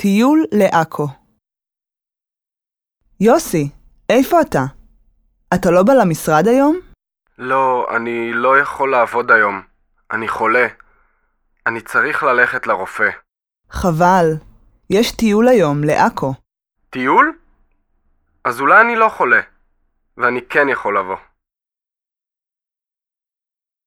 טיול לעכו. יוסי, איפה אתה? אתה לא בא למשרד היום? לא, אני לא יכול לעבוד היום. אני חולה. אני צריך ללכת לרופא. חבל. יש טיול היום לעכו. טיול? אז אולי אני לא חולה, ואני כן יכול לבוא.